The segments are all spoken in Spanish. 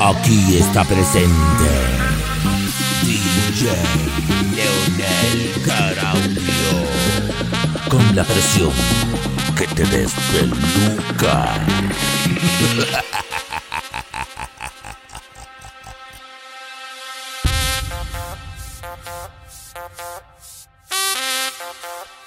Aquí está presente DJ Leonel Caraudio con la presión que te despeluca. Thank you.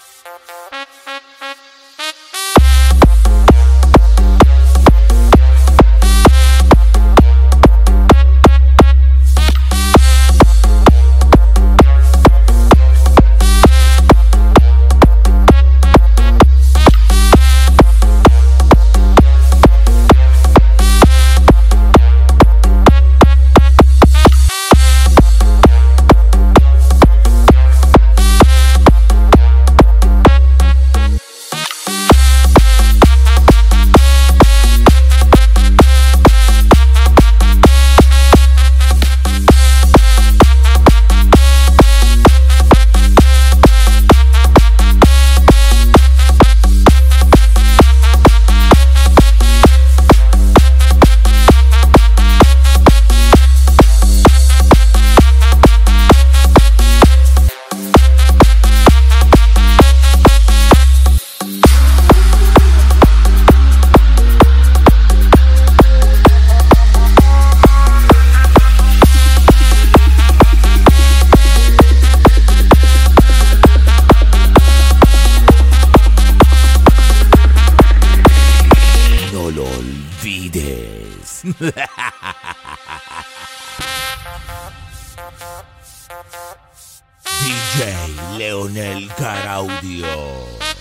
DJ Leonel Caraudio.